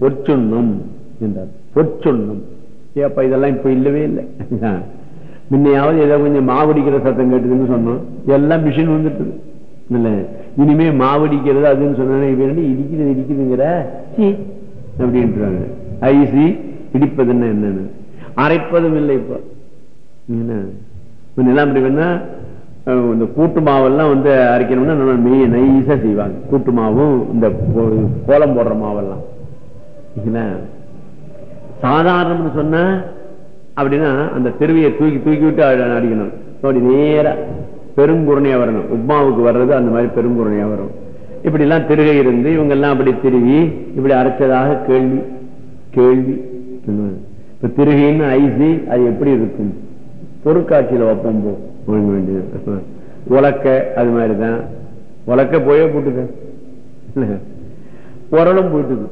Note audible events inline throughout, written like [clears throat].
பொற்சொன்னும் என்றார். பொற்சொன்னும். ஏப்பா இதெல்லாம் இப்ப இல்லவே இல்லை. முன்னையாவது ஏதோ கொஞ்சம் மாவடிக்கிற சத்தம் கேட்டுதுன்னு சொன்னோம். எல்லாம் மிஷின் வந்துட்டு இல்ல இனிமே மாவடிக்கிறது அதுன்னு சொன்னா இவன் இடிக்கிறது இடிக்குதுங்கிற சீ அப்படின்றாங்க. ஐசி இடிப்பதுன்னா என்னன்னு. அரைப்பதும் இல்லை இப்போ. என்ன? முன்னெல்லாம் வேணா இந்த கூட்டு மாவெல்லாம் வந்து அரைக்கணும்னா நல்லா மெய் நைஸா செய்வாங்க. கூட்டு மாவும் இந்த கோலம் போடுற மாவெல்லாம். சாதாரணம்னு சொன்ன அப்படின்னா அந்த திருவியை தூக்கி தூக்கி விட்டு அடிக்கணும். அப்படி நேரா பெருங்குருணையா வரணும். உப்மாவுக்கு வர்றது அந்த மாதிரி பெருங்குருணையா வரும். இப்படி எல்லாம் திருகை இருந்து இவங்க எல்லாம் அப்படி திருவி இப்படி அரைச்சதாக கேள்வி கேள்வி இப்ப திருகைன்னு ஐசி அது எப்படி இருக்கும்? பொருட்காட்சியில வைப்போம் போக வேண்டியது. உலக்க அது மாதிரிதான். உலக்க போயே போட்டுக்க. உரலும் போயிட்டுது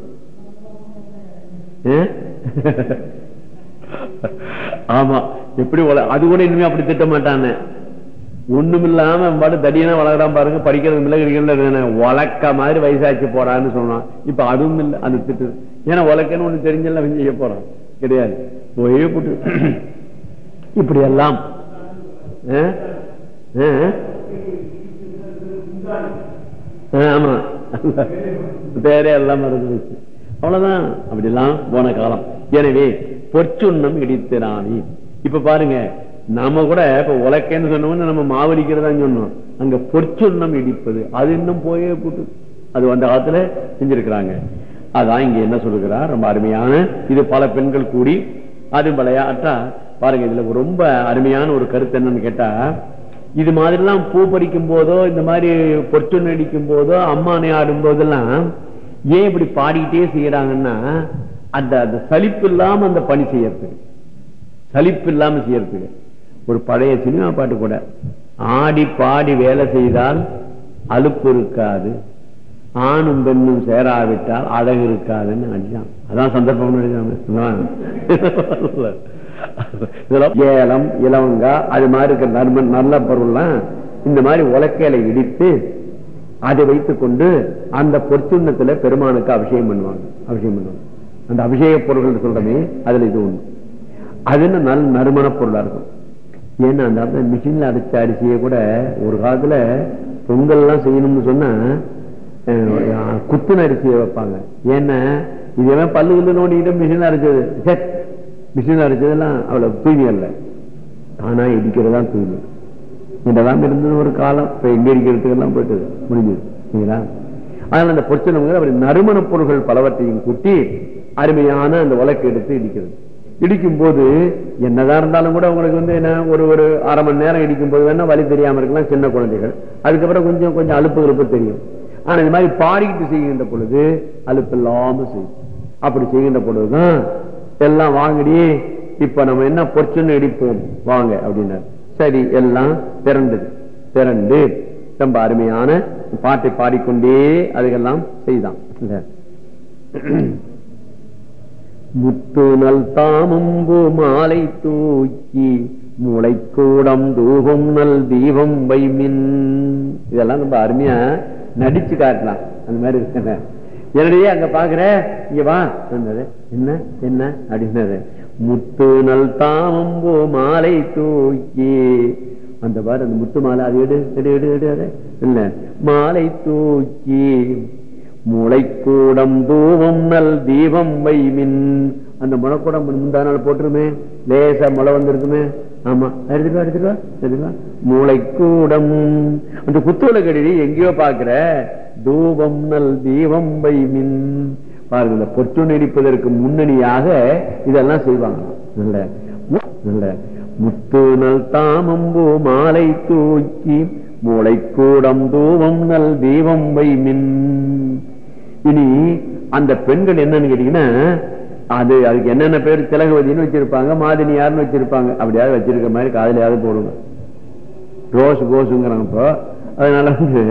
ஆமா எப்படி உல- அது கூட இனிமே அப்படி திட்ட மாட்டானே. ஒண்ணும் இல்லாம பாட்டு தடியனா வளர்றான் பாருங்க படிக்கிறது இல்லை கிடைக்கிறது இல்ல மாதிரி வயசாச்சு போறான்னு சொன்னான். இப்ப அதுவும் இல்ல அந்த திட்டு. ஏன்னா உலக்கன்னு ஒண்ணு தெரிஞ்சல அவன் செய்ய போறான். கிடையாது. போயே போட்டு இப்படி எல்லாம் ஆமா. பேரே எல்லாம் மறந்து வச்சு அவ்வளவுதான். அப்படிலாம் போன காலம். எனவே பொற்சுண்ணம் இடித்திராணி இப்ப பாருங்க நாம கூட இப்ப உலக்கேன்னு சொன்னோம்னு நம்ம மாவடிக்கிறதா சொன்னோம். அங்க பொற்சுண்ணம் இடிப்பது அது இன்னும் போயே போட்டு அது அந்த காலத்துல செஞ்சிருக்கிறாங்க. அதான் இங்க என்ன சொல்லுகிறார்? ரொம்ப அருமையான இது பல பெண்கள் கூடி அது விளையாட்டா. பாருங்க இதுல ரொம்ப அருமையான ஒரு கருத்து என்னன்னு கேட்டா இது மாதிரிலாம் பூ பறிக்கும் போதோ இந்த மாதிரி பொற்று அடிக்கும் போதோ அம்மானை ஆடும் போதெல்லாம் ஏன் இப்படி பாடிக்கிட்டே செய்யறாங்கன்னா அந்த அந்த சலிப்பு இல்லாம அந்த பணி செய்யறதுக்கு சலிப்பு இல்லாம செய்யறதுக்கு ஒரு பழைய சினிமா பாட்டு கூட ஆடி பாடி வேலை செய்தால் அலுப்பு இருக்காது ஆணும் பெண்ணும் சேராவிட்டால் அழகு இருக்காதுன்னு அடிச்சான். அதான் சந்தர்ப்பம் நினைச்சாங்க ஏலம் இலவங்கா அது மாதிரி இருக்கிற நர்ம நல்ல பொருள்லாம் இந்த மாதிரி உலக்கையில இடித்து அதை வைத்துக் கொண்டு அந்த பொற்சுண்ணத்துல பெருமானுக்கு அபிஷேகம் பண்ணுவாங்க. அபிஷேகம் பண்ணுவாங்க. அந்த அபிஷேக பொருள்கள் சொல்றமே அதுல இது ஒண்ணு அது என்ன நல்ல நறுமண பொருளா இருக்கும். ஏன்னா அந்த மிஷின்ல அரைச்ச அரிசியை கூட ஒரு காலத்துல பொங்கல் எல்லாம் செய்யணும்னு சொன்னா குத்துன அரிசியை வைப்பாங்க. ஏன்னா இதெல்லாம் பல்லு கல்லு நோண்டிக்கிட்டு மிஷின்ல அரைச்சது சே மிஷின்ல அரைச்சதெல்லாம் அவ்வளவு தூய்மை அல்ல. ஆனா இடிக்கிறதா தூய்மை. இதெல்லாம் இருந்தது ஒரு காலம். இப்ப எங்க இருக்கிறதுக்கெல்லாம் போயிட்டது முடிஞ்சது. சரிங்களா? அதனால அந்த பொற்சனங்கள் அவர் நறுமண பொருள்கள் பலவற்றையும் கூட்டி அருமையான அந்த உலக்கு எடுத்து இடிக்கிறது. இடிக்கும் போது என்னதான் இருந்தாலும் கூட உங்களுக்கு வந்து என்ன ஒரு ஒரு அரை மணி நேரம் இடிக்கும் போது வேணா வழி தெரியாம இருக்கலாம் சின்ன குழந்தைகள். அதுக்கப்புறம் கொஞ்சம் கொஞ்சம் அலுப்பு அலுப்பு தெரியும். ஆனா இந்த மாதிரி பாடிக்கிட்டு செய்கின்ற பொழுது அழுப்பு இல்லாம செய்யும். அப்படி செய்கின்ற பொழுதுதான் எல்லாம் வாங்கடி இப்ப நம்ம என்ன பொற்சுன்னு இடிப்போம் வாங்க அப்படின்னாரு. சரி எல்லாம் திரண்டது திரண்டு ரொம்ப அருமையான பாட்டை பாடிக்கொண்டே அதுக்கெல்லாம் செய்தான். இல்ல [clears throat] முத்துனல் தாமும்பு மாலை தூக்கி முளைக்கூடம் தூபம் நல் தீபம் வைமின். இதெல்லாம் ரொம்ப அருமையா நடிச்சு காட்டலாம். அந்த மாதிரி இருக்குங்க. என்னடையே அங்க பாக்குற இங்க வா சொன்னது என்ன என்ன? அப்படின்னது. முத்து நல் தாமம்போ மாலை தூக்கி. அந்த பாரு அந்த முத்து மாலை அது எடு எடு எடு எடு அது இல்ல மாலை தூக்கி. முளைக்கூடம் தூவம் நல் தீபம் வைமின். அந்த முளைக்கூடம் முந்தா நாள் போட்டுருமே. லேசா முளை வந்திருக்குமே. ஆமா. எடுத்துட்டு வா எடுத்துட்டு வா எடுத்துட்டு அந்த குத்துவலை கடி எங்கேயோ பாக்குற தூபம் நல் தீபம் வைமின். பாருங்க இந்த பொற்று நெடிப்பதற்கு முன்னணியாக இதெல்லாம் செய்வாங்க. நல்ல நல்ல. முத்து நல் தாமம்பு மாலை தூக்கி மூளைக்கூடம் தூவம் நல் தீபம் வைமின். இனி அந்த பெண்கள் என்னன்னு கேட்டீங்கன்னா அது அதுக்கு என்னென்ன பேர் திலகவதினு வச்சிருப்பாங்க மாதினியார்னு வச்சிருப்பாங்க. அப்படியாவது வச்சிருக்க மாதிரி காதலியாவது போடுங்க. ரோஸ் கோஸுங்கிறாங்க இப்போ. அதனால வந்து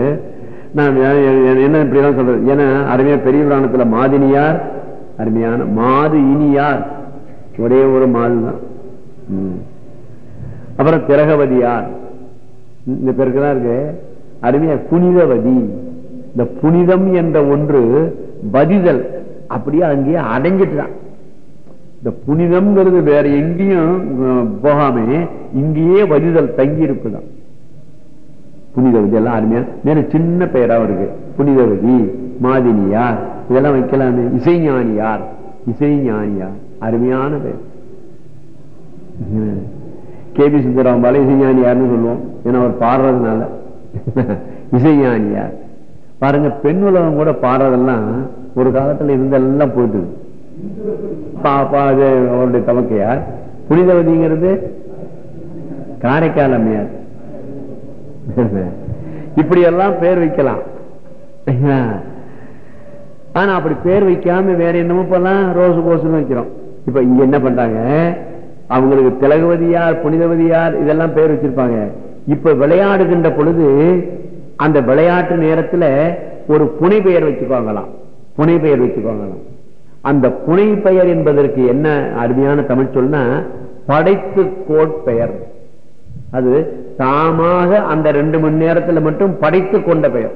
நான் என்ன இப்படி சொல்றது? ஏன்னா அருமையா பெரிய புராணத்துல மாதினியார் அருமையான மாது இனியார் ஒரே ஒரு மாது தான் அப்புறம் திரகவதியார் இந்த பேருக்கு தான் இருக்கு. அருமையா புனிதவதி. இந்த புனிதம் என்ற ஒன்று பதிதல். அப்படியே அங்கேயே அடைஞ்சிட்டுதான். இந்த புனிதம்ங்கிறது வேற எங்கேயும் போகாம இங்கேயே வதிதல் தங்கி இருக்குதான் புனிதவதி எல்லாம் அருமையா மேல சின்ன பெயரா இருக்கு. புனிதவதி மாதினியார் இதெல்லாம் வைக்கலாமே. இசைஞானியார். இசைஞானியார். அருமையான பெயர். கே. பி. சுந்தராம்பால இசைஞானியார்னு சொல்லுவோம். ஏன்னா அவர் பாடுறதுனால. இசைஞானியார். பாருங்க பெண் உலகம் கூட பாடுறதெல்லாம் ஒரு காலத்துல இருந்தெல்லாம் போயிட்டு பாப்பா அது அவருடைய தமக்கையார் புனிதவதிங்கிறது காரைக்கால் அம்மையார். [laughs] இப்படி எல்லாம் பேர் வைக்கலாம். [laughs] ஆனா அப்படி பேர் வைக்காம வேற என்னமோ இப்பெல்லாம் ரோசு கோசுன்னு வைக்கிறோம். இப்ப இங்க என்ன பண்றாங்க? அவங்களுக்கு திலகவதியார் புனிதவதியார் இதெல்லாம் பேர் வச்சிருப்பாங்க. இப்ப விளையாடுகின்ற பொழுது அந்த விளையாட்டு நேரத்துல ஒரு புனை பெயர் வச்சுக்கோங்களாம். புனை பெயர் வச்சுக்கோங்களாம். அந்த புனை பெயர் என்பதற்கு என்ன அருமையான தமிழ் சொல்னா படைத்து கோட்பெயர். அது தாமாக அந்த ரெண்டு மணி நேரத்துல மட்டும் படைத்து கொண்ட பெயர்.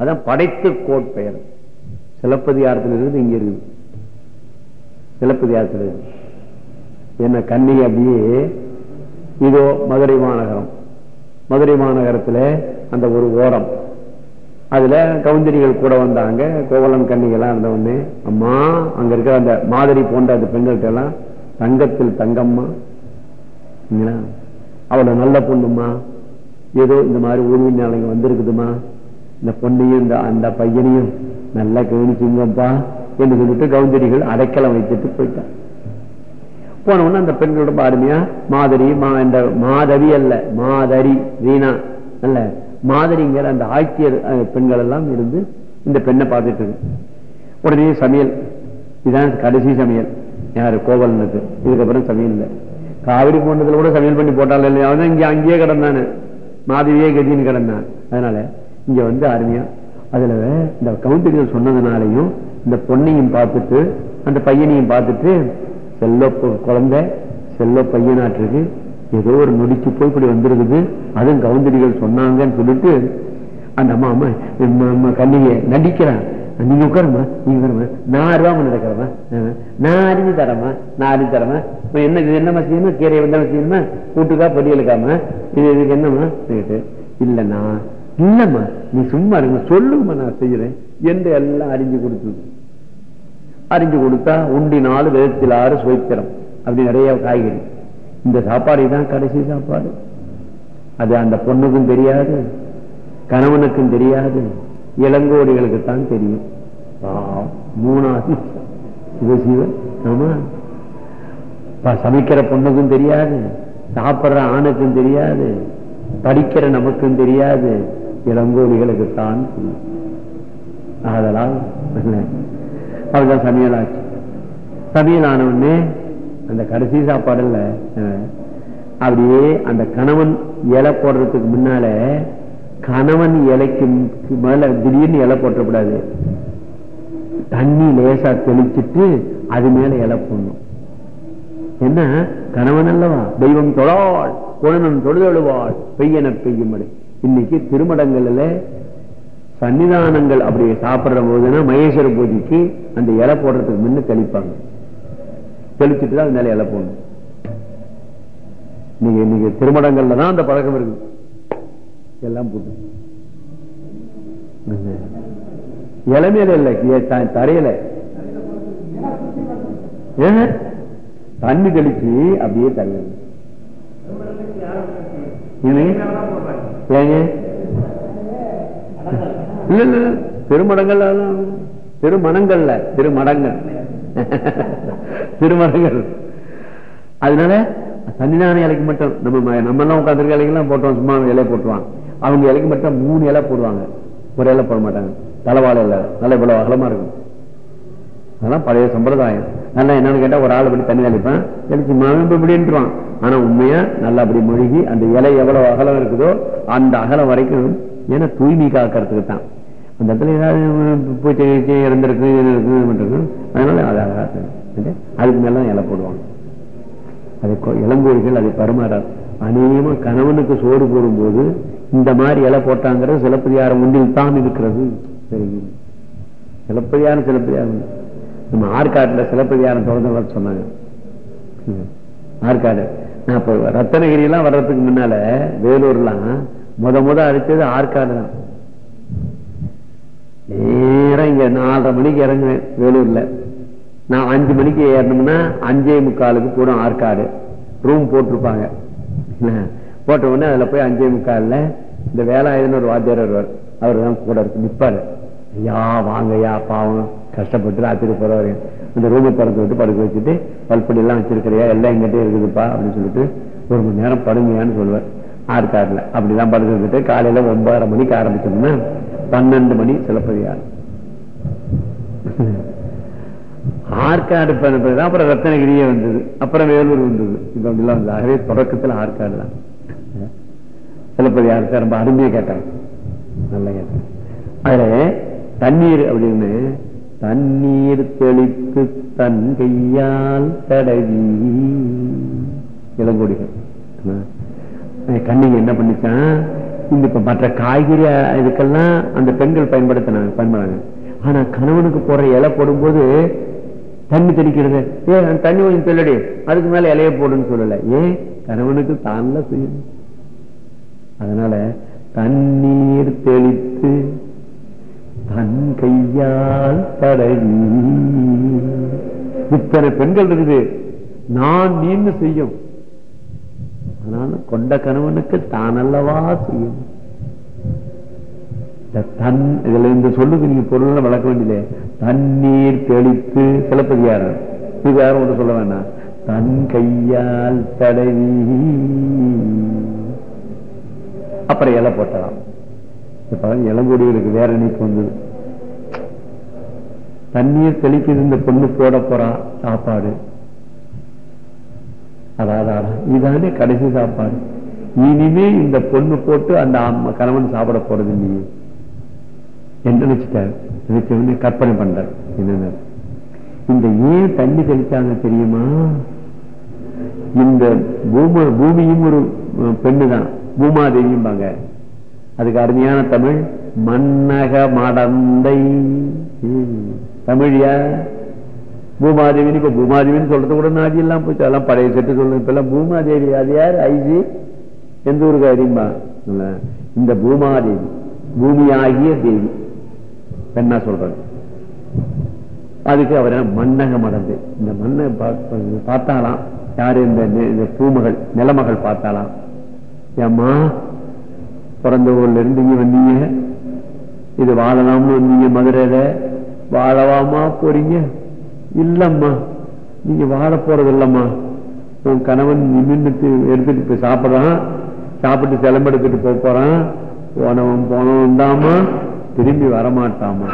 அதான் படைத்து கோட்பெயர் சிலப்பதிகாரத்தில் இருந்து இங்க இருக்குது. சிலப்பதிகாரத்தில் இருக்கு என்ன கண்ணி அப்படியே இதோ மதுரை மாநகரம். மதுரை மாநகரத்துல அந்த ஒரு ஓரம். அதுல கவுந்தரிகள் கூட வந்தாங்க கோவலன் கண்ணிகள்லாம் இருந்தவொடனே அம்மா அங்க இருக்கிற அந்த மாதிரி போன்ற அந்த பெண்கள்கிட்ட எல்லாம் தங்கத்தில் தங்கம்மா அவளை நல்ல பொண்ணுமா? ஏதோ இந்த மாதிரி ஊர்வி நாளைங்க வந்திருக்குதுமா? இந்த பொண்ணையும் இந்த அந்த பையனையும் நல்லா கவனிச்சுங்கப்பா என்று சொல்லிட்டு கவுந்தரிகள் அடைக்கலம் வைத்துட்டு போயிட்டான் போன உடனே அந்த பெண்கள் ரொம்ப அருமையா மாதரி மா இந்த மாதவி அல்ல மாதரி வீணா அல்ல மாதிரிங்கிற அந்த ஆட்சியர் அஹ், பெண்கள் எல்லாம் இருந்து இந்த பெண்ணை பார்த்துட்டு இருக்கு. உடனே சமையல் இதான் கடைசி சமையல். யாரு? கோவலனுக்கு. இதுக்கப்புறம் சமையல் இல்லை. காவிரி போன்றதுல கூட சமையல் பண்ணி போட்டாலும் இல்லையா? அவன் இங்க அங்கேயே கிடந்தானு. மாதவியே கதின்னு கிடந்தான். அதனால இங்க வந்து அருமையா அதுல இந்த கவுண்டர்கள் சொன்னதுனாலையும் இந்த பொண்ணையும் பார்த்துட்டு அந்த பையனையும் பார்த்துட்டு செல்ல பொ- குழந்தை செல்ல பையனாட்டிருக்கு. ஏதோ ஒரு நொடிக்கு போய் இப்படி வந்திருக்குது. அதுவும் கவுந்தடிகள் சொன்னாங்கன்னு சொல்லிட்டு அந்த அம்மா அம்மா அம்மா, நடிக்கிறான். நீங்க உட்காருமா நீங்க உட்காருமா நான் அருவாம நடக்கிறமா நான் அறிஞ்சு தரமா? நான் அறிஞ்சு தரமா? இப்ப என்ன இது என்னமா செய்யணுமா கீரை வந்தாலும் செய்யணுமா கூட்டுக்கா பொடியலுக்காம இது இதுக்கு என்னமா கேட்டு இல்லைண்ணா. இல்லம்மா. நீ சும்மா இருங்க. சொல்லுங்கம்மா நான் செய்யறேன். என்று எல்லாம் அறிஞ்சு கொடுத்தது. அறிஞ்சு கொடுத்தா உண்டினாலு விதத்தில் ஆறு சுவைக்கிறோம். அப்படி நிறைய காய்கறி. இந்த சாப்பாடு தான் கடைசி சாப்பாடு. அது அந்த பொண்ணுக்கும் தெரியாது கணவனுக்கும் தெரியாது. இளங்கோடிகளுக்கு தான் தெரியும். மூணாவது சிவ சிவ ஆமா. சமைக்கிற பொண்ணுக்கும் தெரியாது சாப்பிடுற ஆணுக்கும் தெரியாது படிக்கிற நமக்கும் தெரியாது. இளங்கோடிகளுக்கு தான் தெரியும். அதெல்லாம் அவர்தான் சமையல் ஆச்சு சமையல் ஆன உடனே அந்த கடைசி சாப்பாடுல அஹ், அப்படியே அந்த கணவன் இலை போடுறதுக்கு முன்னால கணவன் இலைக்கு மேல திடீர்னு இலை போட்டக்கூடாது. தண்ணி லேசா தெளிச்சுட்டு அது மேல இலை போடணும். என்ன? கணவன் அல்லவா? தெய்வம் தொழாள் குழந்தன் தொழுதழுவாள் பெய்யன பெய்யும் இன்னைக்கு திருமடங்கள்ல சன்னிதானங்கள் அப்படி சாப்பிடுற போதுன்னா மகேஸ்வர பூஜைக்கு அந்த இலை போடுறதுக்கு முன்ன தெளிப்பாங்க. தெளிச்சுட்டு தான் அது மேல இலை போடணும். இன்னைக்கு இன்னைக்கு திருமடங்கள்ல தான் அந்த பழக்கம் இருக்கு எல்லாம் போட்டு இளமையில இல்ல தரையில. தண்ணி தெளிச்சு அப்படியே தரையில இல்ல இல்ல இல்ல. திருமடங்கள் திருமணங்கள்ல திருமடங்கள். திருமணங்கள் அதனால சன்னிதான இலைக்கு மட்டும். நம்ம நம்ம எல்லாம் உட்காந்துருக்க இலைக்கெல்லாம் போட்டோம் சும்மா இலையை போட்டுவான் அவங்க இலைக்கு மட்டும் மூணு இலை போடுவாங்க. ஒரு இலை போட மாட்டாங்க. தலைவாழ இலை. நல்ல இவ்வளவு அகலமா இருக்கும். அதெல்லாம் பழைய சம்பிரதாயம். நல்லா என்னன்னு கேட்டா ஒரு ஆள் அப்படி தண்ணி தெளிப்பான். தெளிச்சு மாவன் இப்படின்ட்டுவான் ஆனா உண்மையா நல்லா அப்படி மொழிகி அந்த இலை எவ்வளவு அகலம் இருக்குதோ அந்த அகலம் வரைக்கும் ஏன்னா தூய்மை காக்கிறதுக்கு தான். அந்த இடத்துல ஏதாவது பூச்சி கீச்சி இறந்திருக்கு இருக்கு அதனால அது அழகா அதுக்கு மேல இலை போடுவாங்க. அதை கொ- இளங்கோடிகள் அதை பருமாறார் அநேகமா கணவனுக்கு சோறு போடும்போது இந்த மாதிரி இலை போட்டாங்கிறது சிலப்பதிகாரம் ஒன்றில் தான் இருக்கிறது. சரிங்க சிலப்பதிகாரம் சிலப்பதிகாரம். நம்ம ஆற்காட்டுல சிலப்பதிகாரம் தொடர்ந்து வர சொன்னாங்க. ஆற்காடு. நான் இப்போ ரத்தனகிரி எல்லாம் வர்றதுக்கு முன்னால வேலூர்லாம் முத முத அடித்தது ஆற்காடு தான். நேரம் இங்க நாலரை மணிக்கு இறங்குவேன் வேலூர்ல. நான் அஞ்சு மணிக்கு ஏறணும்னா அஞ்சே முக்காலுக்கு போடும் ஆற்காடு. ரூம் போட்டிருப்பாங்க. என்ன, போட்ட உடனே அதுல போய் அஞ்சே முக்கால்ல இந்த வேலாயுதன் ஒரு வாத்தியார் வருவார். அவர் தான் கூட இருக்கு நிற்பாரு ஐயா வாங்கய்யா பாவம். கஷ்டப்பட்டு ராத்திரி போறவரு. அந்த ரூமை திறந்து விட்டு படுக்க வச்சுட்டு பல்படி எல்லாம் வச்சிருக்கிறியா? எல்லாம் எங்கிட்டே இருக்குதுப்பா அப்படின்னு சொல்லிட்டு ஒரு மணி நேரம் படுங்கயான்னு சொல்லுவார். ஆற்காடுல அப்படிதான் படுக்க வச்சுட்டு காலையில ஒன்பதரை மணிக்கு ஆரம்பிச்சோம்னா பன்னெண்டு மணி சிலப்பதியார் ஆற்காடு தான் அப்புறம் ரத்தனகிரியே வந்தது. அப்புறம் வேலூர் வந்தது. இது அப்படிலாம் வந்தது ஆகவே தொடக்கத்தில் ஆற்காடு தான் சிலப்பதிகாரத்தை ரொம்ப அருமையை கேட்டாங்க. நல்லா கேட்டாங்க. அதுல தண்ணீர் அப்படின்னு தண்ணீர் தெளித்து தன் கையால் தடவி. இளங்கோடிகள். கண்ணிங்க என்ன பண்ணிச்சான் இந்த இப்ப மற்ற காய்கறி இதுக்கெல்லாம் அந்த பெண்கள் பயன்படுத்தினாங்க பயன்படுறாங்க ஆனா கணவனுக்கு போற இலை போடும்போது தண்ணி தெளிக்கிறது. ஏ தண்ணி கொஞ்சம் தெல்லடி அதுக்கு மேல இலைய போடுன்னு சொல்லல. ஏன் கணவனுக்கு தான்ல செய்யணும். அதனால தண்ணீர் தெளித்து தன் கையால் தடவி. இத்தனை பெண்கள் இருக்குது. நான் நீன்னு செய்யும். அதனால கொண்ட கணவனுக்கு தானல்லவா செய்யும். தன் இதுல இந்த சொல்லுக்கு நீங்க பொருள் வளர்க்க வேண்டியதே தண்ணீர் தெளித்து சிலப்பதிகாரம். இது யாரும் ஒன்று சொல்ல வேண்டாம் தன் கையால் தடவி. அப்புறம் இலை போட்டலாம். இப்ப வேற நீக்கு வந்தது? தண்ணீர் தெளிக்குது இந்த பொண்ணு போட போறான் சாப்பாடு. அதாவது இதானே கடைசி சாப்பாடு. இனிமே இந்த பொண்ணு போட்டு அந்த அம்மா கணவன் சாப்பிட போறது இல்லையே. என்று நினைச்சிட்டாரு. நினைச்சவனே கற்பனை பண்றார். என்ன இந்த ஏன் தண்ணி தெளிச்சாங்க தெரியுமா? இந்த பூமியும் ஒரு பெண்ணு தான் பூமாதேவிம்பாங்க. அதுக்கு அருமையான தமிழ் மன்னக மடந்தை. தமிழியா பூமாதேவின்னு இப்ப பூமாதேவின்னு சொல்றது கூட நாதி எல்லாம் போச்சு அதெல்லாம் பழைய செட்டு சொல்லணும் இப்ப எல்லாம் பூமாதேவி அது யார்? ஐஜி? எந்த ஊருக்கு அறியுமா? இந்த பூமாதேவி பூமியாகிய தேவி. பெண்ணா சொல்றது அதுக்கு அவர் மன்னக மடந்து. இந்த மண்ணை பார்த்தாலாம். யாரு? இந்த இந்த பூமகள் நிலமகள் பார்த்தாலாம். ஏம்மா பிறந்த ஊர்ல இருந்து இங்க வந்தீங்க? இது வாழலாம்னு வந்தீங்க மதுரையில? வாழவாமா போறீங்க? இல்லம்மா நீங்க வாழ போறது இல்லம்மா உன் கணவன் நிமிர்ந்துட்டு எடுத்துட்டு போய் சாப்பிடறான். சாப்பிட்டு சிலம்பு எடுத்துட்டு போக போறான். போனவன் போனவன் தாமா திரும்பி வரமாட்டாமா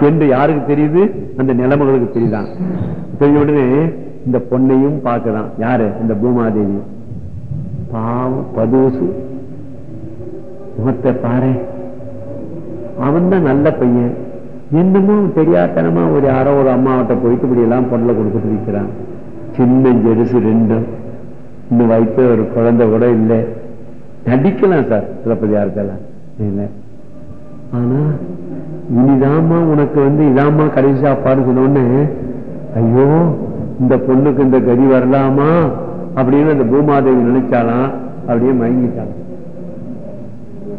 என்று யாருக்கு தெரியுது? அந்த நிலைமைகளுக்கு தெரியுதான். தெரிஞ்ச உடனே இந்த பொண்ணையும் பார்க்கலாம் யாரு? இந்த பூமாதேவி. பாவம் பதுசு. முகத்தை பாரு. அவன் தான் நல்ல பையன். என்னமோ தெரியாதனமா ஒரு யாரோ ஒரு அம்மாவட்ட போயிட்டு இப்படி எல்லாம் பொருளை கொடுத்துட்டு இருக்கிறான். சின்ன ஜெருசு ரெண்டும். இந்த வைத்த ஒரு குழந்தை கூட இல்லை. நடிக்கலாம் சார் சிலப்பதிகாரத்தெல்லாம். இல்லை. ஆனா இனிதாமா உனக்கு வந்து இதாமா கடைசி சாப்பாடு சொன்னோன்னு ஐயோ இந்த பொண்ணுக்கு இந்த கதி வரலாமா? அப்படின்னு அந்த பூமாதேவி நினைச்சாலாம் அப்படியே மயங்கிட்டாங்க.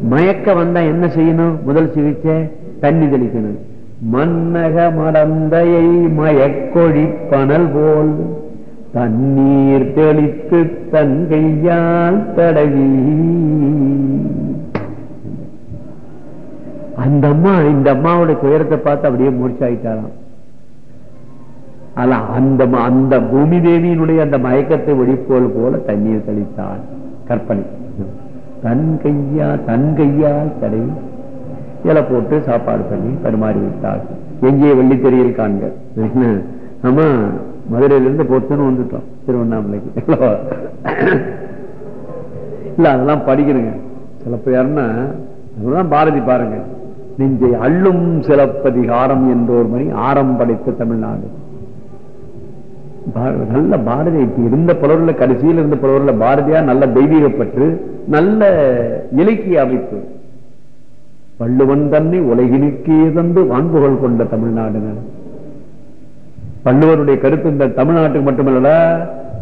மயக்க வந்தா என்ன செய்யணும்? முதல் சிகிச்சை தண்ணி தெளிக்கணும். மன்னக மடந்தையை மயக்கொழிப்பனல் போல் தண்ணீர் தெளித்து தன் கையால் தடவி. அந்த அம்மா இந்த அம்மாவோட துயரத்தை பார்த்து அப்படியே மூர்ச்சாயிட்டாராம் ஆனா அந்த அந்த பூமி தேவியினுடைய அந்த மயக்கத்தை ஒழிப்போல் போல தண்ணீர் தெளித்தாள் கற்பனை. தன் கையா தன் கையால் தடை. இலை போட்டு சாப்பாடு பண்ணி பரிமாறி விட்டாள் எங்கே வெள்ளித்தெறியில் காண்க. [laughs] ஆமா மதுரையிலிருந்து பொத்துன்னு வந்துட்டோம். திருவண்ணாமலைக்கு. [laughs] இல்ல அதெல்லாம் படிக்கணுங்க. சிலப்ப யாருன்னா அதெல்லாம் பாரதி பாருங்க. நெஞ்சை அள்ளும் சிலப்பதிகாரம் என்றோர் மணி ஆரம் படைத்த தமிழ்நாடு. நல்ல பாரதி இருந்த புலவர்ல கடைசியில் இருந்த புலவர்ல பாரதியா நல்ல தெய்வீகப்பற்று நல்ல இலக்கிய அமைப்பு. வள்ளுவன் தன்னை உலகினுக்கே தந்து வான்புகள் கொண்ட தமிழ்நாடு வள்ளுவருடைய கருத்து இந்த தமிழ்நாட்டுக்கு மட்டுமல்லடா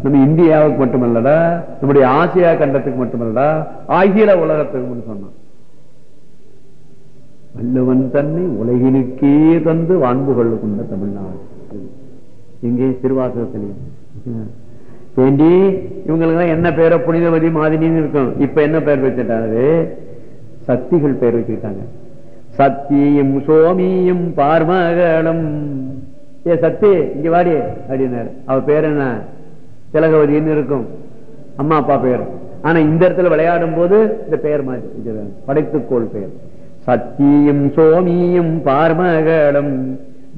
நம்ம இந்தியாவுக்கு மட்டுமல்லடா நம்முடைய ஆசியா கண்டத்துக்கு மட்டுமல்லடா அகில உலகத்துக்கு சொன்னான். வள்ளுவன் தன்னை உலகினுக்கே தந்து வான்புகள் கொண்ட தமிழ்நாடு. இங்கே திருவாசகத்திலையும் வேண்டி இவங்களுக்கு என்ன பேரை புனிதவதி மாதினின்னு இருக்கும். இப்ப என்ன பெயர் வச்சுட்டாரு? சக்திகள் பெயர் வச்சுக்கிட்டாங்க. சத்தியும் சோமியும் பார்மகளும். ஏ சத்தி இங்க வாடி அப்படின்னாரு. அவ பேர் என்ன? திலகவதின்னு இருக்கும். அம்மா அப்பா பேர். ஆனா இந்த இடத்துல விளையாடும் போது இந்த பெயர் மாதிரி படைத்துக்கோள் பெயர் சத்தியும் சோமியும் பார்மகளும்.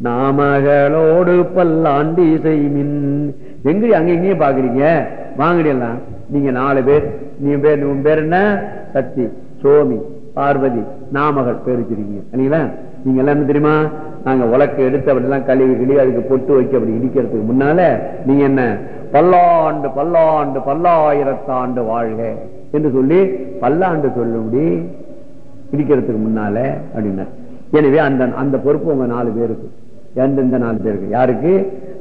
நாமகளோடு பல்லாண்டு இசை மின் எங்க அங்க எங்கேயும் பாக்குறீங்க வாங்கடி எல்லாம். நீங்க நாலு பேர் நீ பேர் உன் பேர் என்ன? சக்தி சோமி பார்வதி நாமகள் பேர் வச்சிருக்கீங்க சரிங்களா? நீங்க எல்லாம் என்ன தெரியுமா? நாங்க உலக்கு எடுத்து அப்படிலாம் கழுவி கழுவி அதுக்கு பொட்டு வைக்க அப்படி இடிக்கிறதுக்கு முன்னால நீங்க என்ன? பல்லாண்டு பல்லாண்டு பல்லாயிரத்தாண்டு வாழ்க என்று சொல்லி பல்லாண்டு சொல்லும்படி இடிக்கிறதுக்கு முன்னால அப்படின்னா. எனவே அந்த அந்த பொறுப்பு உங்க நாலு பேருக்கு. எந்தெந்த நாலு பேருக்கு. யாருக்கு?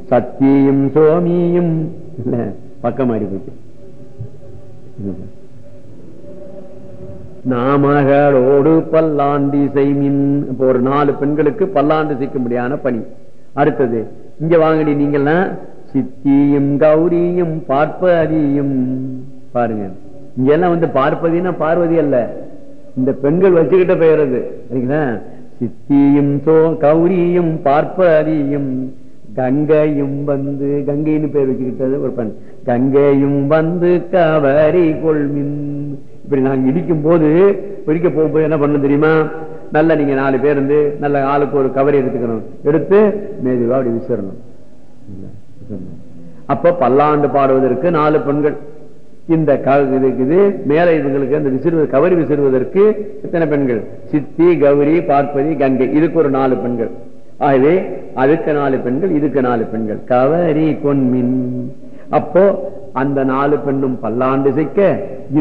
சத்தியும் சோமியும் இல்ல பக்கமாடி போச்சு. நாமகளோடு பல்லாண்டி செய்மின் இப்போ ஒரு நாலு பெண்களுக்கு பல்லாண்டு செய்யும்படியான பணி. அடுத்தது இங்க வாங்கடி நீங்கெல்லாம் சித்தியும் கௌரியும் பார்ப்பதியும். பாருங்க. இங்க எல்லாம் வந்து பார்ப்பதினா பார்வதி அல்ல. இந்த பெண்கள் வச்சுக்கிட்ட பெயர் அது. சரிங்களா? சித்தியும் சோ கௌரியும் பார்ப்பதியும் கங்கையும் வந்து கங்கைன்னு பேர் வச்சுக்கிட்டது ஒரு பெண். கங்கையும் வந்து கவரி கொள்மின். இப்படி நாங்க இடிக்கும் போது பிடிக்க போகும்போது என்ன பண்ண தெரியுமா? நல்ல நீங்க நாலு பேர் இருந்து நல்ல ஆளுக்கு ஒரு கவரி எடுத்துக்கணும். எடுத்து மேதுவா அப்படி விசிறணும். அப்ப பல்லாண்டு பாடுவதற்கு நாலு பெண்கள். இந்த இது மேல இவங்களுக்கு அந்த விசிறுவது கவரி விசிறுவதற்கு எத்தனை பெண்கள்? சித்தி கௌரி பார்ப்பதி கங்கை. இதுக்கு ஒரு நாலு பெண்கள். ஆகவே அதுக்கு நாலு பெண்கள் இதுக்கு நாலு பெண்கள். கவரி பொன்மின் அப்போ அந்த நாலு பெண்ணும் பல்லாண்டு சிக்க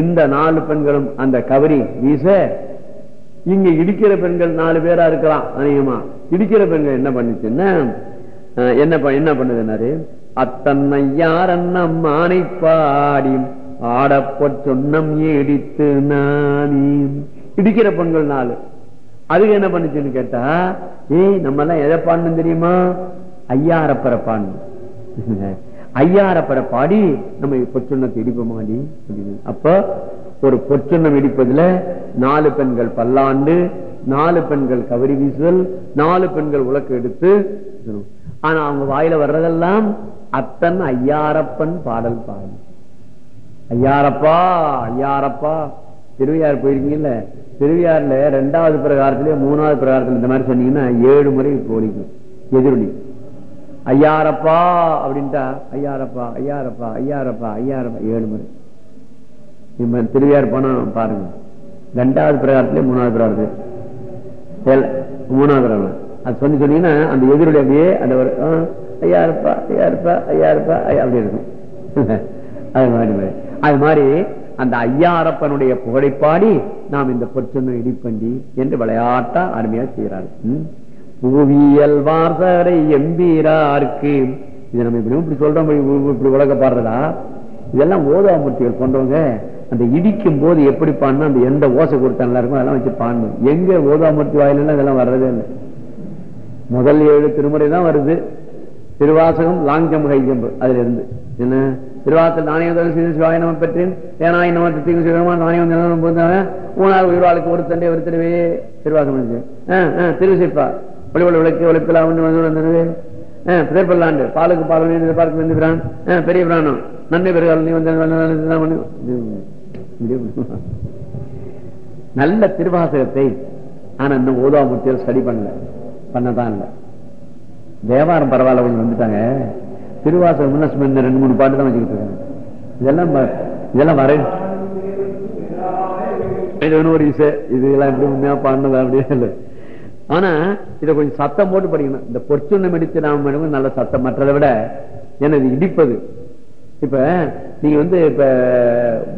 இந்த நாலு பெண்களும் அந்த கவரி வீச இங்க இடிக்கிற பெண்கள் நாலு பேரா இருக்கலாம் அதிகமா. இடிக்கிற பெண்கள் என்ன பண்ணுச்சுன்னா என்ன என்ன பண்ணுதுன்னாரு அத்தன்னை யார் அண்ணம் ஆனை பாடி ஆடப்பட் சொன்னம் இடித்து நானி. இடிக்கிற பெண்கள் நாலு அதுக்கு என்ன பண்ணுச்சுன்னு கேட்டா ஏய் நம்ம எல்லாம் எதை பாடணும் தெரியுமா? ஐயாரப்பற பாடணும் ஐயாரப்பற பாடி நம்ம பொற்சொன்னத்தை இடிப்போமாடி? அப்ப ஒரு பொற்சொன்னம் இடிப்பதுல நாலு பெண்கள் பல்லாண்டு நாலு பெண்கள் கவரி வீசுதல் நாலு பெண்கள் உலக்கு எடுத்து ஆனா அவங்க வாயில வர்றதெல்லாம் அத்தன் ஐயாரப்பன் பாடல் பாடல் ஐயாரப்பா ஐயாரப்பா. திருவையார் போயிருக்கீங்கல்ல? திருவையாறுல ரெண்டாவது பிரகாரத்திலே மூணாவது பிரகாரத்துல இந்த மாதிரி சொன்னீங்கன்னா ஏழு முறை போலிக்கும் எதிரொலி. ஐயாரப்பா அப்படின்ட்டா ஐயாரப்பா ஐயாரப்பா ஐயாரப்பா ஐயாரப்பா. ஏழு முறை. இப்ப திருவையார் பணம் பாருங்க. ரெண்டாவது பிரகாரத்திலே மூணாவது பிரகாரத்து மூணாவது பிரகாரம். அது சொல்லி சொன்னீங்கன்னா அந்த எதிரொலி அப்படியே அந்த ஒரு ஐயாரப்பா ஐயாரப்பா ஐயாரப்பா அப்படி இருக்கும். [laughs] அது மாதிரி. அது மாதிரி அந்த ஐயாரப்பனுடைய புகழை பாடி நாம் இந்த பொற்சொன்ன இடிப்பண்டி என்று விளையாட்டா அருமையா செய்யறாரு புவியல் வார்சரை எம்பீரார்க்கு. இது நம்ம இப்படி இப்படி சொல்றோம் இப்படி உலக பாடுறதா இதெல்லாம் ஓதாமூர்த்திகள் போன்றவங்க அந்த இடிக்கும் போது எப்படி பாடணும் அந்த எந்த ஓசை கொடுத்தா நல்லா இருக்கும் அதெல்லாம் வச்சு பாடணும். எங்க ஓதாமூர்த்தி வாயிலாம் இதெல்லாம் வர்றதே இல்லை. முதல் ஏழு திருமுறை தான் வருது. Thiruvasagam long jump high jump அதுல இருந்து. என்ன? திருவாசல் நாணயம் சிவாய நம்ம பெற்றேன். ஏன்னா நம்ம திட்டிங்க சிவமா நாணயம் ஊனால் உயிர்வாளுக்கு ஒரு தண்டை ஒரு திருவே திருவாசம் திருவிசைப்பா ஒளிவள விளக்கு ஒளிப்பிலா ஒன்று வந்து வந்தது பாலுக்கு பால் பார்க்க வந்து பெரிய பிராணம். நன்மை பெருகால் நீ வந்து நல்ல திருவாசகத்தை ஆனா இன்னும் ஓதாமூர்த்தியால் ஸ்டடி பண்ணல. பண்ணதான் இல்லை. தேவாரம் பரவாயில்ல கொஞ்சம் வந்துட்டாங்க. திருவாசகம் முன்ன ரெண்டு மூணு பாட்டு தான் வச்சுக்கிட்டு இருக்காங்க. இதெல்லாம் இதெல்லாம் வர ஒரு இசை இது எல்லாம் எப்படி உண்மையா பாடினதா அப்படியே இல்லை. ஆனா இதை கொஞ்சம் சத்தம் போட்டு படிக்கணும். இந்த பொற்சுண்ணம் அடித்து நாம நல்ல சத்தம். மற்றதை விட எனது இடிப்பது. இப்ப நீங்க வந்து இப்ப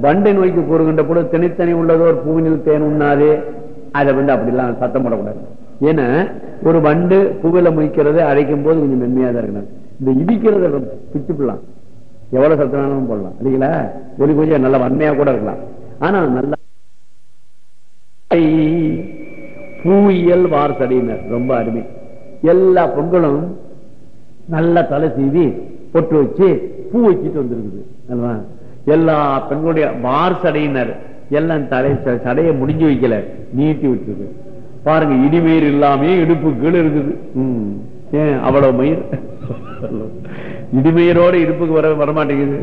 வண்டை நோய்க்கு கூறுகின்ற கூட தனித்தனி உள்ளதோ ஒரு பூவினில் தேன் உண்ணாது. அதை வந்து அப்படிலாம் சத்தம் போடக்கூடாது. ஏன்னா ஒரு வண்டு பூவில முயக்கிறது அழைக்கும் போது கொஞ்சம் மென்மையா தான் இருக்கணும். இந்த இடிக்கிறத பிச்சு போடலாம் எவ்வளவு சத்தனாலும் வேணாலும் போடலாம். இல்லைங்களா? ஒளி கொஞ்சம் நல்ல வன்மையா கூட இருக்கலாம். ஆனா நல்ல பூயியல் வாரசடையினர். ரொம்ப அருமை. எல்லா பொங்கலும் நல்ல தலை செய்தி பொட்டு வச்சு பூ வச்சுட்டு வந்திருக்குது. அல்லவா? எல்லா பெண்களுடைய வாரசடையினர் எல்லாம் தலை சடையை முடிஞ்சு வைக்கல. நீட்டி விட்டுருக்கு. பாருங்க இடிமயிர் இல்லாமே இடுப்பு கீழே இருக்குது. ஏன் அவ்வளவு மயிர்? [laughs] இடிமையரோட இடுப்புக்கு வர வரமாட்டேங்குது.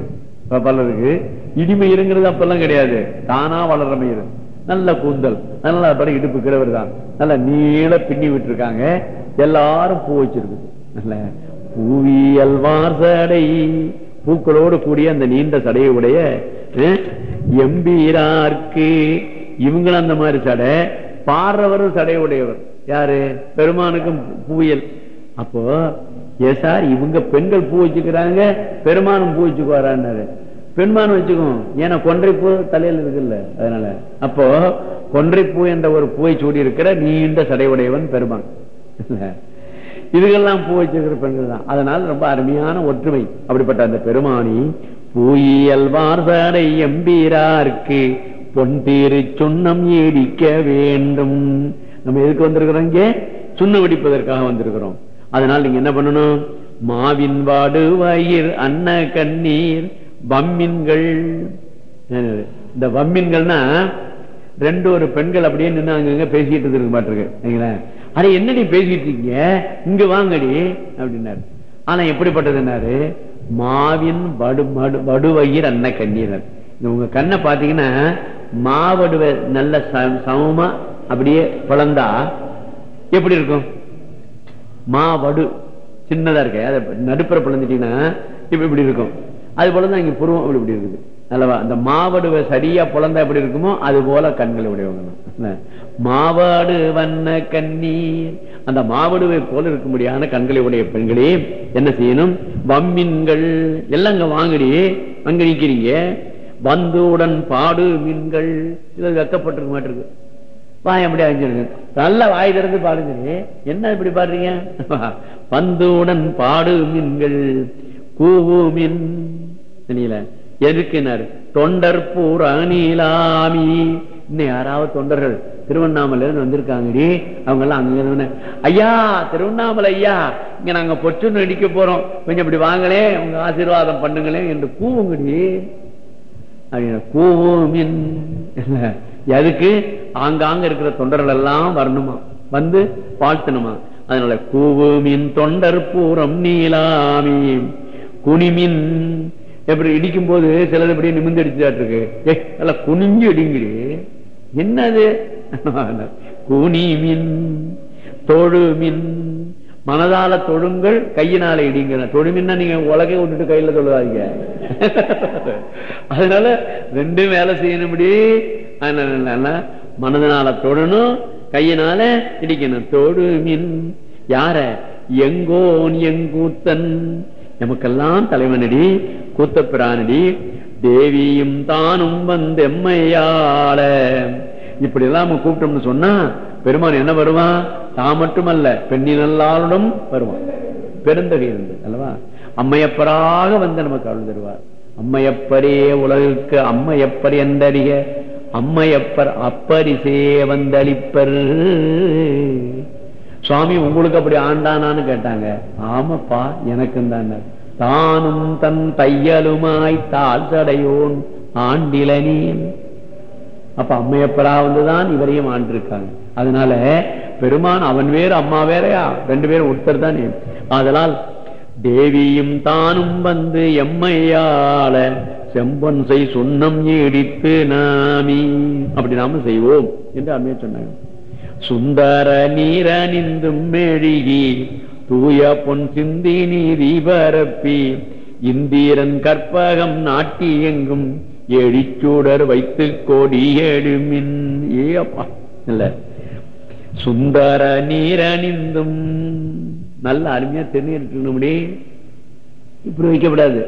பலருக்கு இடிமயிருங்கிறது அப்பெல்லாம் கிடையாது. தானா வளர்ற மயிறு. நல்ல கூந்தல். நல்ல படம் இடுப்பு கிழவர் தான். நல்ல நீள பின்னி விட்டுருக்காங்க. எல்லாரும் பூ வச்சிருக்கு. நல்ல பூவியல் வாசடை பூக்களோடு கூடிய அந்த நீண்ட சடையை உடைய எம்பீரார்க்கு. இவங்களும் அந்த மாதிரி சடை. பாடுறவரும் சடை உடையவர் யாரு? பெருமானுக்கும் பூவியல் அப்போ ஏ சார் இவங்க பெண்கள் பூ வச்சுக்கிறாங்க பெருமானும் பூ வச்சுக்குவாரான்னு பெண்மான் வச்சுக்கும் ஏன்னா கொன்றைப்பூ தலையில் இருக்குல்ல அதனால. அப்போ கொன்றைப்பூ என்ற ஒரு பூவை சூடி இருக்கிற நீண்ட சடையுடையவன் பெருமான். இதுகெல்லாம் பூ வச்சிருக்கிற பெண்கள் தான். அதனால ரொம்ப அருமையான ஒற்றுமை. அப்படிப்பட்ட அந்த பெருமானி பூயியல் வார்சடை எம்பீரார்க்கு பொன் தீரு சுண்ணம் ஏடிக்க வேண்டும். நம்ம எதுக்கு வந்திருக்கிறோம் இங்கே? சுண்ணம் வெடிப்பதற்காக வந்திருக்கிறோம். அதனால் நீங்க என்ன பண்ணணும்? மாவின் வாடு வயிர் அன்ன கண்ணீர் வம்மின்கள். இந்த வம்மின்கள்னா ரெண்டு ஒரு பெண்கள் அப்படியே நின்று அங்கங்க பேசிட்டு இருக்க மாட்டிருக்கு அட என்னடி பேசிட்டு இருக்கீங்க? இங்க வாங்கடி அப்படின்னாரு. ஆனா எப்படிப்பட்டதுன்னாரு மாவின் வடு மடு வடுவயிர் அன்ன கண்ணீர். உங்க கண்ணை பாத்தீங்கன்னா மாவடுவ நல்ல ச- சமமா அப்படியே பிளந்தா எப்படி இருக்கும்? மாவடு சின்னதா இருக்கு. அதை நடுப்புற பிளந்துட்டீங்கன்னா இப்ப இப்படி இருக்கும். அது போலதான் இங்க புருவம் இப்படி இப்படி இருக்குது. அல்லவா? அந்த மாவடுவை சரியா புலந்தா எப்படி இருக்குமோ அது போல கண்கள் உடையவங்க மாவாடு வண்ண கண்ணீர். அந்த மாவடுவை போல இருக்கும்படியான கண்களை உடைய பெண்களே என்ன செய்யணும்? வம்மின்கள். எல்லாம் இங்க வாங்கடி. அங்க நிக்கிறீங்க. வந்துடன் பாடு மீன்கள். இது வெக்கப்பட்டிருக்க மாட்டிருக்கு. வாய் அப்படி அழிஞ்சிருக்கு நல்ல வாய் திறந்து பாடுங்க. என்ன இப்படி பாடுறீங்க? பந்துடன் பாடு மீன்கள் கூவு மீன். எதுக்குனாரு தொண்டர் பூராணிலாமி இன்னும் யாராவது தொண்டர்கள் திருவண்ணாமலை வந்திருக்காங்கடி. அவங்க எல்லாம் அங்க ஐயா திருவண்ணாமலை ஐயா இங்க நாங்க பொச்சுன்னு அடிக்க போறோம். கொஞ்சம் இப்படி வாங்களே உங்க ஆசீர்வாதம் பண்ணுங்களேன் என்று கூவுங்கடி. அப்படின்னா கூவுமின் எதுக்கு? ஆங்காங்க இருக்கிற தொண்டர்கள் எல்லாம் வரணுமா? வந்து வாழ்த்தணுமா? அதனால கூவுமின் தொண்டர் பூரம் நீலாமி குனிமின் எப்படி இடிக்கும் போது சிலது அப்படியே நிமிந்து அடிச்சுட்டு இருக்கு. ஏ நல்லா குனிஞ்சு இடிங்கடி. என்னது? [laughs] குனிமின் தொழுமின் மனதால தொழுங்கள் கையினால இடிங்க தொழுமின்னா நீங்க உலகை விட்டுட்டு கையில தொழுவாதீங்க [laughs] அதனால ரெண்டும் வேலை செய்யணும்படி மனதனால தொடணும் கையினால இடிக்கணும். தொடுமின் யார? எங்கோன் எங்கூத்தன். நமக்கெல்லாம் தலைவனடி கூத்தப்பிரானடி. தேவியும் தானும் வந்து எம்மையாள. இப்படி எல்லாம் நம்ம கூப்பிட்டோம்னு சொன்னா பெருமான் என்ன வருவான்? தான் மட்டுமல்ல பெண்ணினல்லாளுடன் வருவான். பெருந்தகை இருந்து அல்லவா? அம்மையப்பராக வந்து நமக்கு அருள் தருவார். அம்மையப்பரே உலகுக்கு அம்மையப்பர் என்றறிக. அம்மையப்பர் அப்பரிசே வந்தளிப்பர். சுவாமி உங்களுக்கு அப்படி ஆண்டானான்னு கேட்டாங்க. ஆமாப்பா எனக்கும் தான். தானும் தன் தையலுமாய் தாழ் தடையோன் ஆண்டிலனீன். அப்ப அம்மையப்பரா வந்துதான் இவரையும் ஆண்டிருக்காங்க. அதனால பெருமான் அவன் வேறு அம்மா வேறையா? ரெண்டு பேரும் ஒருத்தர் தானே. அதனால் தேவியும் தானும் வந்து எம்மையாள செம்பன் செய் சுண்ணம் நீடித்து நாமி. அப்படி நாம செய்வோம் என்று அம்மையை சொன்னாங்க. சுந்தர நீரணிந்தும் மெழுகி தூய பொன் சிந்தி நீதி பரப்பி இந்திரன் கற்பகம் நாட்டி எங்கும் எழிச்சூடர் வைத்து கொடி எடுமின் ஏ அப்பா இல்ல. சுந்தர நீரணிந்தும் நல்ல அருமையா திருநீர் இப்படி வைக்கப்படாது.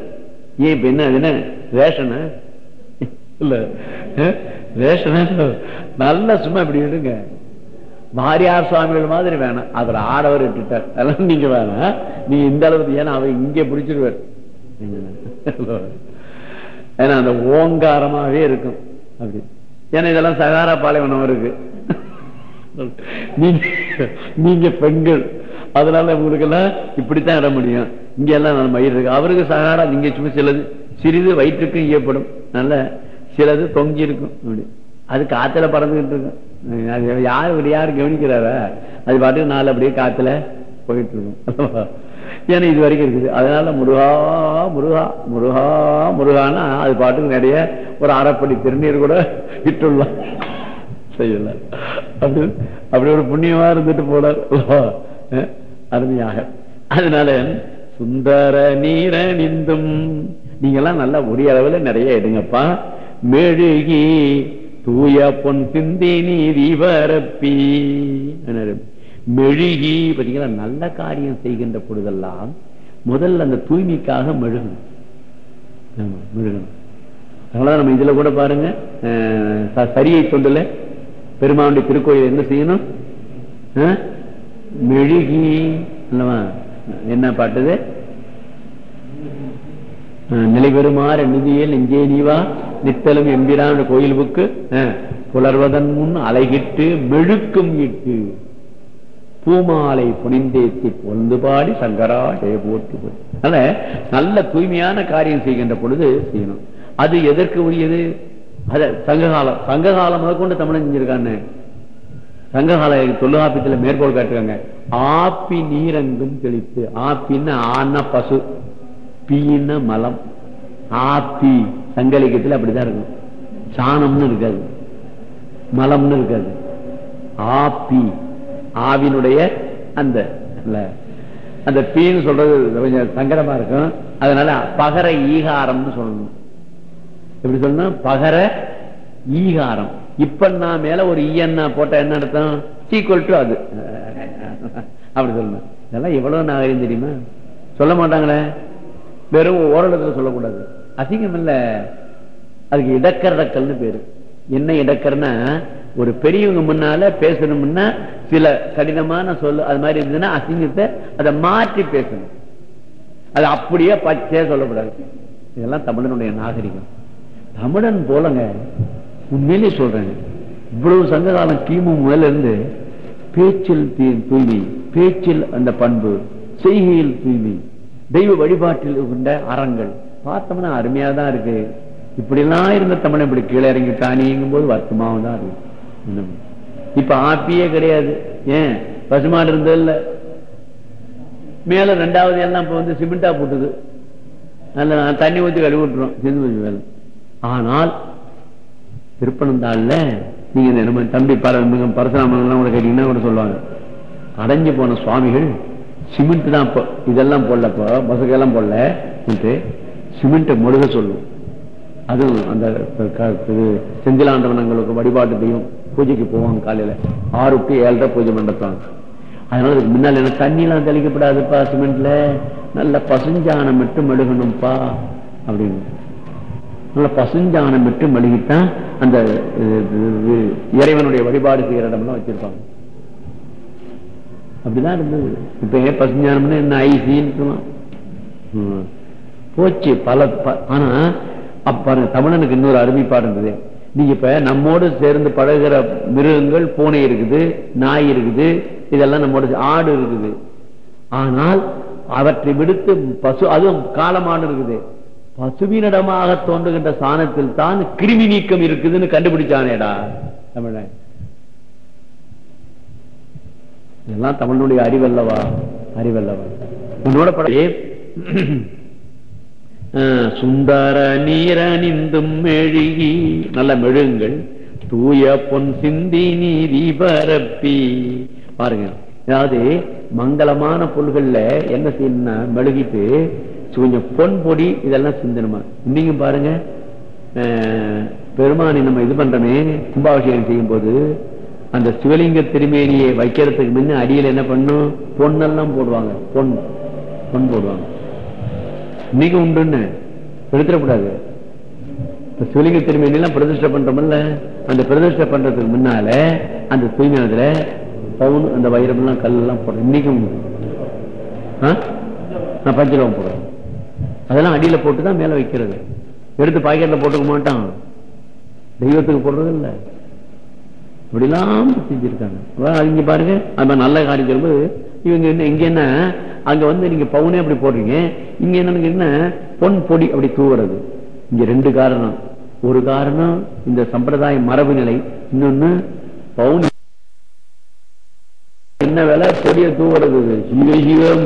ஏன் இப்ப என்ன என்ன? ரேஷனா? இல்ல. அஹ், நல்லா நல்ல சும்மா இப்படி விடுங்க மாரியார் சுவாமிகள் மாதிரி வேணாம். அதுல ஆடவர் இட்டுட்டார். அதெல்லாம் நீங்க வேணாம். நீ இந்த அளவுக்கு ஏன்னா அவன் இங்கே பிடிச்சிருவார். ஏன்னா அந்த ஓங்காரமாவே இருக்கும். அப்படி. ஏன்னா இதெல்லாம் சகாரா பாலைவனம் இருக்கு. நீங்க பெண்கள். அதனால உங்களுக்கு எல்லாம் இப்படித்தான் இட முடியும். இங்க எல்லாம் நல்ல மயிர் இருக்கு. அவருக்கு சகாரா நீங்க சும்மா சிலது. சிறிது வயிற்றுக்கும் ஈயப்படும். நல்ல சிலது தொங்கி இருக்கும். அப்படி. அது காத்துல பறந்துகிட்டு இருக்கும். அது யாரு இப்படி யார் கவனிக்கிறாரா? அது பாட்டுக்கு நாலு அப்படியே காத்துல போயிட்டு இருக்கும். ஏன்னா இது வரைக்கும் இருக்குது. அதனால முருகா முருகா முருகா முருகானா அது பாட்டுக்கு நிறைய ஒரு அரைப்படி திருநீர் கூட விட்டுள்ளலாம் செய்யல. அப்படி அப்படி ஒரு புண்ணியமா இருந்துட்டு போனார். அஹ், அருமையாக. அதனால சுந்தர நீர நிந்தும் நீங்கெல்லாம் நல்லா உரிய அளவுல நிறைய எடுங்கப்பா. மெழுகி தூய பொன் சிந்தி நீதி பரப்பி. மெழுகி பாத்தீங்களா நல்ல காரியம் செய்கின்ற பொழுதெல்லாம் முதல்ல அந்த தூய்மைக்காக மெழுகணும். ஆமா, மெழுகணும். அதனால நம்ம இதுல கூட பாருங்க அஹ், சரியை தொண்டுல பெருமானுடைய திருக்கோயில் என்ன செய்யணும்? மெழுகி அல்லவா? என்ன பாட்டுது? அஹ், நிலைபெறுமாறு நிதியில் நெஞ்சே நீவா? நித்தலும் எம்பிரான் கோயில் புக்கு புலர்வதன் முன் அலைகிட்டு மெழுக்கும் இட்டு. பூமாலை புனிந்தேத்தி பொந்து பாடி சங்கரா ஜெய போட்டு அதனால நல்ல தூய்மையான காரியம் செய்கின்ற பொழுது செய்யணும். அது எதற்கு உரியது? அத சங்ககாலம் சங்ககாலம் முதற்கொண்டு தமிழன் செஞ்சிருக்கான்னு சங்ககால தொல்காப்பியத்துல மேற்கோள் காட்டுறாங்க. ஆப்பி நீரங்கும் தெளித்து ஆப்பின்னு ஆன பசு பீன மலம். ஆப்பி சங்கலிக்கத்துல அப்படிதான் இருக்கும். சாணம்னு இருக்காது. மலம்னு இருக்காது. ஆப்பி ஆவினுடைய அந்த அந்த பீன்னு சொல்றது கொஞ்சம் சங்கடமா இருக்கும். அதனால பகர ஈகாரம்னு சொல்லணும். எப்படி சொல்லணும்? பகர ஈகாரம். இப்ப நான் மேல ஒரு இஎன்ஆ போட்டா என்ன அர்த்தம்? சீக்குவல் டு அது. அப்படி சொல்லணும் இதெல்லாம் எவ்வளவு நாகரிகம் தெரியுமா? சொல்ல மாட்டாங்களே. வெறும் ஓரளத்துல சொல்லக்கூடாது. அசிங்கம் இல்ல. அதுக்கு இடக்கரடக்கல்னு பேரு. என்ன இடக்கர்னா ஒரு பெரியவங்க முன்னால பேசணும்னா சில கடினமான சொல்லு அது மாதிரி இருந்ததுன்னா அசிங்கத்தை அதை மாற்றி பேசணும். அது அப்படியே பச்சையா சொல்லக்கூடாது. இதெல்லாம் தமிழனுடைய நாகரிகம். தமிழன் போலங்க. உண்மையிலே சொல்றேன். இவ்வளவு சங்ககாலம் கிமு முதல்ல இருந்து பேச்சில் தீ- தூய்மை பேச்சில் அந்த பண்பு செய்கையில் தூய்மை தெய்வ வழிபாட்டில் கொண்ட அறங்கள். பார்த்தோம்னா அருமையா தான் இருக்கு. இப்படி எல்லாம் இருந்த தமிழன் இப்படி கீழே இறங்கிட்டானிங்கும் போது வருத்தமாவும் தான் இருக்கு. இன்னும். இப்ப ஆப்பியே கிடையாது. ஏன்? பசுமாடு இருந்தது இல்ல. மேல ரெண்டாவது எல்லாம் இப்ப வந்து சிமெண்டா போட்டுது. நல்ல தண்ணி ஊற்றி கழுவி விட்டுரும். சிந்து வேலை. ஆனால் திருப்பனந்தாள்ல நீங்க நம்ம தம்பி பர பரசுராமன் கூட கேட்டீங்கன்னா கூட சொல்லுவாங்க. அடைஞ்சு போன சுவாமிகள் சிமெண்ட் தான் இப்போ இதெல்லாம் போடலப்போ பசுக்கெல்லாம் போடல. சிமெண்ட்டை மொழுக சொல்லும். அதுவும் அந்த க- இது செந்திலாண்டவனங்களுக்கு வழிபாட்டு தெய்வம். பூஜைக்கு போவாங்க காலையில. ஆறு டு ஏழரை பூஜை நடத்துவாங்க அதனால அதுக்கு முன்னால என்ன தண்ணி தெளிக்கப்படாதுப்பா சிமெண்ட்ல. நல்ல பசுஞ்சானம் மட்டும் மெழுகணும்ப்பா அப்படின்னு. நல்ல பசுஞ்சானம் மட்டும் மெழுகித்தான் அந்த இறைவனுடைய வழிபாடு செய்கிற இடம்லாம் வச்சிருப்பாங்க. அப்படிதான் இருந்தது. இப்ப ஏன் பசுஞ்சானம்னு என்ன ஐசின்னு போச்சு பல ஆனா அப்ப தமிழனுக்கு இன்னொரு அருமைப்பாடு இருந்தது. நீங்க இப்ப நம்மோடு சேர்ந்து பழகுற மிருகங்கள் பூனை இருக்குது நாய் இருக்குது இதெல்லாம் நம்மோட ஆடு இருக்குது. ஆனால் அவற்றை விடுத்து பசு அதுவும் காலமாடு இருக்குது. பசுவினிடமாக தோன்றுகின்ற சாணத்தில் தான் கிருமி நீக்கம் இருக்குதுன்னு கண்டுபிடிச்சானேடா தமிழன். இதெல்லாம் தமிழனுடைய அறிவல்லவா? அறிவல்லவா? உன்னோட படையே சுந்தர நீரணிந்தும் மெழுகி நல்ல மெழுங்கள் தூய பொன் சிந்தி நீதி பரப்பி. பாருங்க அதாவது மங்களமான பொருள்கள்ல என்ன செய்யணும்னா மெழுகிட்டு கொஞ்சம் பொன் பொடி இதெல்லாம் சிந்தனமா? இன்னைக்கு பாருங்க பெருமானை நம்ம இது பண்றோமே கும்பாபிஷேகம் செய்யும் போது அந்த சிவலிங்க திருமேனியை வைக்கிறதுக்கு முன்ன அடியில் என்ன பண்ணும்? பொண்ணெல்லாம் போடுவாங்க. பொன் பொன் போடுவாங்க. இன்னைக்கு உண்டுன்னு எடுத்துடக்கூடாது சிவலிங்க திருமேனிலாம் பிரதிஷ்டை பண்றோம்ல அந்த பிரதிஷ்டை பண்றதுக்கு முன்னால அந்த தூய்மையானதுல பவுன் அந்த வைரம்லாம் கல்லெல்லாம் போடுறோம். இன்னைக்கும் நான் பஞ்சலவம் போடுறேன். அதெல்லாம் அடியில போட்டு தான் மேல வைக்கிறது. எடுத்து பாக்கெட்ல போட்டுக்க மாட்டான். தெய்வத்துக்கு போடுறது இல்ல இப்படிலாம் செஞ்சிருக்காங்க. அதான் இங்க பாருங்க. அந்த நல்ல காரியம் சொல்லும்போது இவங்க என்ன இங்க என்ன அங்க வந்து நீங்க பவுனே அப்படி போடுறீங்க. இங்க என்னன்னு என்ன பொன் பொடி அப்படி தூவுறது. இங்க ரெண்டு காரணம். ஒரு காரணம் இந்த சம்பிரதாய மரபு நிலை. இன்னொன்னு பவுன் என்ன வேலை? பொடியை தூவுறது. சிவ சிவம்